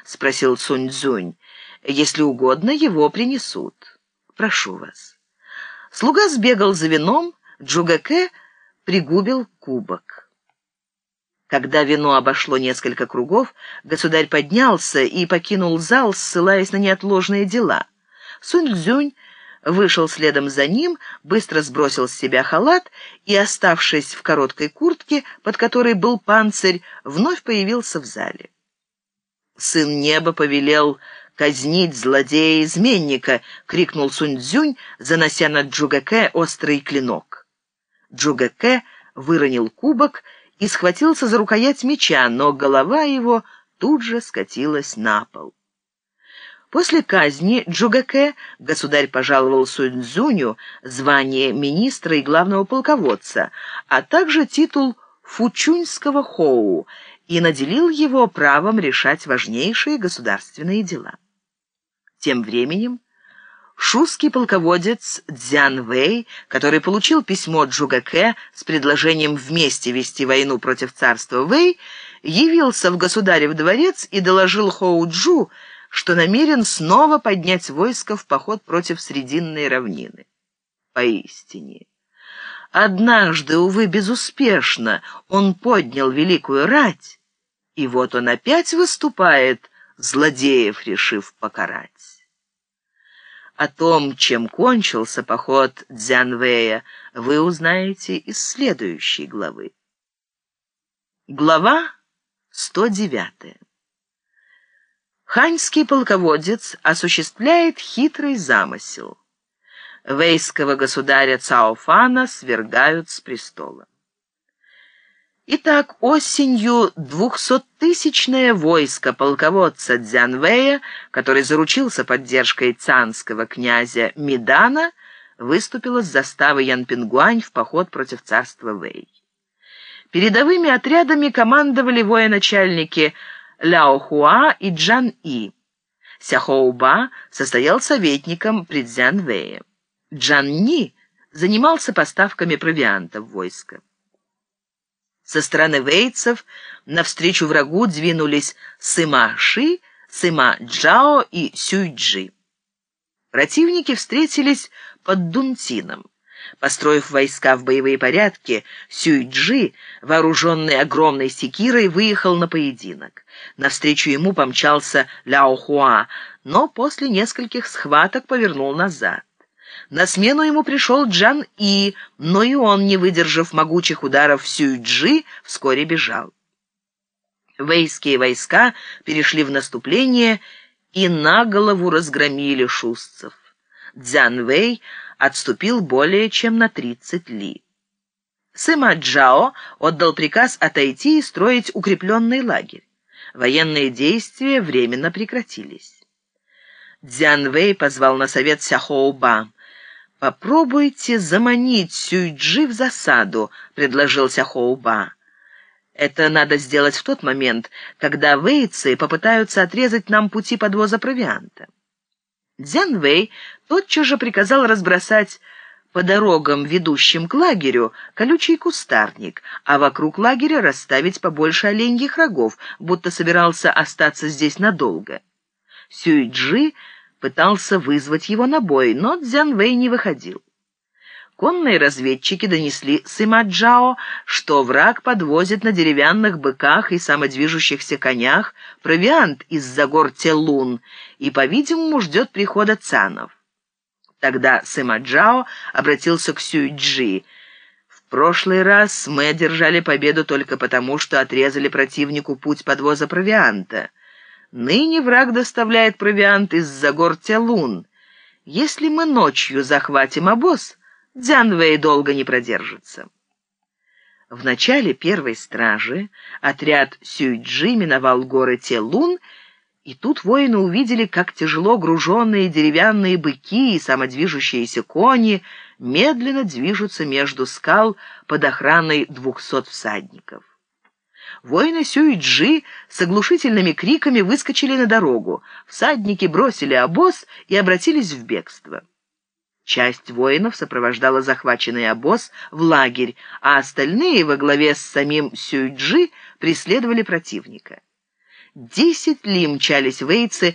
— спросил Сунь-Дзунь. «Если угодно, его принесут. Прошу вас». Слуга сбегал за вином, Джугаке пригубил кубок. Когда вино обошло несколько кругов, государь поднялся и покинул зал, ссылаясь на неотложные дела. Сунь-Дзюнь вышел следом за ним, быстро сбросил с себя халат и, оставшись в короткой куртке, под которой был панцирь, вновь появился в зале. «Сын неба повелел казнить злодея-изменника!» — крикнул Сунь-Дзюнь, занося над Джугаке острый клинок. Джугаке выронил кубок и схватился за рукоять меча, но голова его тут же скатилась на пол. После казни Джугаке государь пожаловал Суньцзуню звание министра и главного полководца, а также титул фучуньского хоу и наделил его правом решать важнейшие государственные дела. Тем временем шузский полководец Цзян Вэй, который получил письмо Джугаке с предложением вместе вести войну против царства Вэй, явился в государев дворец и доложил Хоу-Джу, что намерен снова поднять войско в поход против Срединной равнины. Поистине. Однажды, увы, безуспешно, он поднял великую рать, и вот он опять выступает, злодеев решив покарать. О том, чем кончился поход Дзянвэя, вы узнаете из следующей главы. Глава 109. Ханьский полководец осуществляет хитрый замысел. Вейского государя Цаофана свергают с престола. Итак, осенью двухсоттысячное войско полководца Дзянвэя, который заручился поддержкой цанского князя Мидана, выступило с заставы Янпингуань в поход против царства Вэй. Передовыми отрядами командовали военачальники Ляо Хуа и Джан И. Сяхоуба состоял советником при Цзянвэе. Джан Ни занимался поставками провианта в войско. Со стороны вейцев навстречу врагу двинулись Сыма Ши, Сыма Джао и Сюйджи. Противники встретились под Дунтином. Построив войска в боевые порядки, Сюйджи, вооруженный огромной секирой, выехал на поединок. Навстречу ему помчался Ляо Хуа, но после нескольких схваток повернул назад. На смену ему пришел Джан И, но и он, не выдержав могучих ударов Сюйджи, вскоре бежал. Вейские войска перешли в наступление и на голову разгромили шустцев. Дзян Вэй отступил более чем на 30 ли. Сыма Джао отдал приказ отойти и строить укрепленный лагерь. Военные действия временно прекратились. Дзян Вэй позвал на совет Сяхоуба. «Попробуйте заманить Сюйджи в засаду», — предложил Сяхоуба. «Это надо сделать в тот момент, когда вейцы попытаются отрезать нам пути подвоза провианта». Дзян Вэй тотчас же приказал разбросать по дорогам, ведущим к лагерю, колючий кустарник, а вокруг лагеря расставить побольше оленьих рогов, будто собирался остаться здесь надолго. Сюйджи пытался вызвать его на бой, но Цзянвэй не выходил. Конные разведчики донесли Сымаджао, что враг подвозит на деревянных быках и самодвижущихся конях провиант из-за гор Телун и, по-видимому, ждет прихода цанов. Тогда Сымаджао обратился к Сюйджи. «В прошлый раз мы одержали победу только потому, что отрезали противнику путь подвоза провианта. Ныне враг доставляет провиант из-за гор Телун. Если мы ночью захватим обоз...» Дзянвэй долго не продержится. В начале первой стражи отряд Сюйджи миновал горы Телун, и тут воины увидели, как тяжело груженные деревянные быки и самодвижущиеся кони медленно движутся между скал под охраной двухсот всадников. Воины Сюйджи с оглушительными криками выскочили на дорогу. Всадники бросили обоз и обратились в бегство. Часть воинов сопровождала захваченный обоз в лагерь, а остальные во главе с самим Сюйджи преследовали противника. Десять ли мчались вейцы